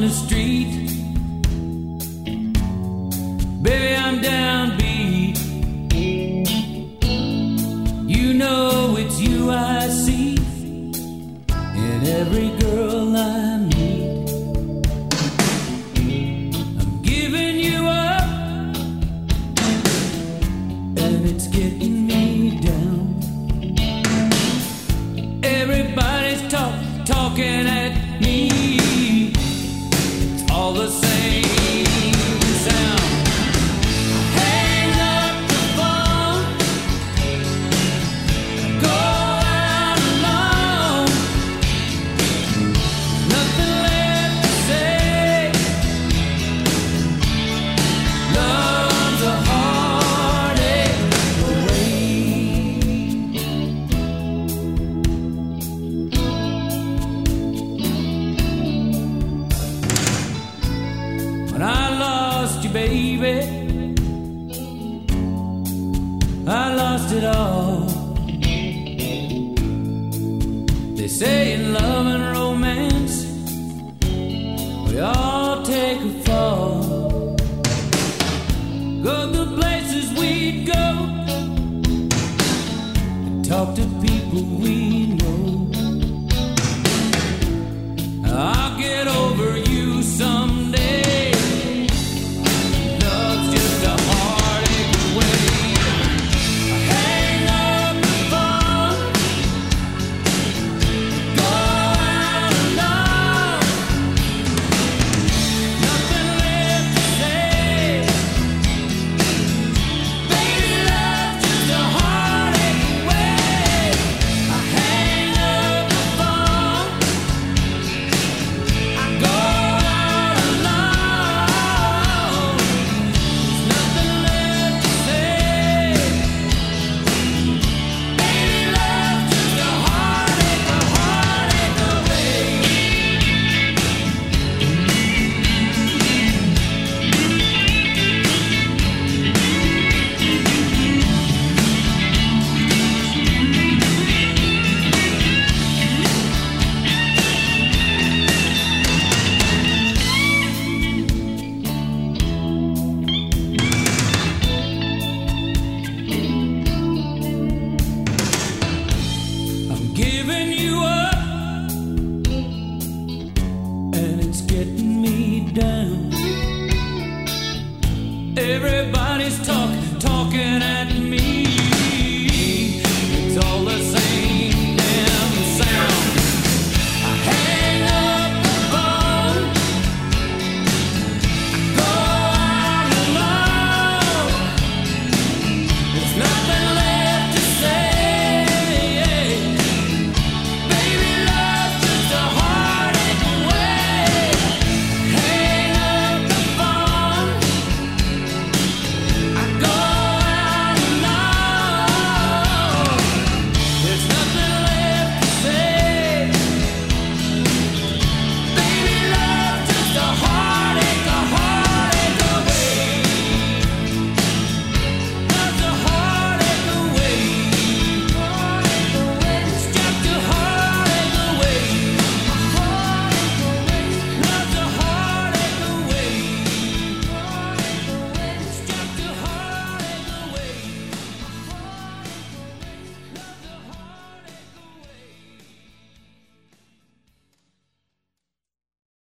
the street. Baby, I'm downbeat. You know it's you I see in every girl I meet. I'm giving you up, and it's getting me down. Everybody's talk, talking at the same. Baby. I lost it all. They say in love and romance, we all take a fall. Go the places we'd go, and talk to people we know. I'll get over you someday. Down. Everybody's talking,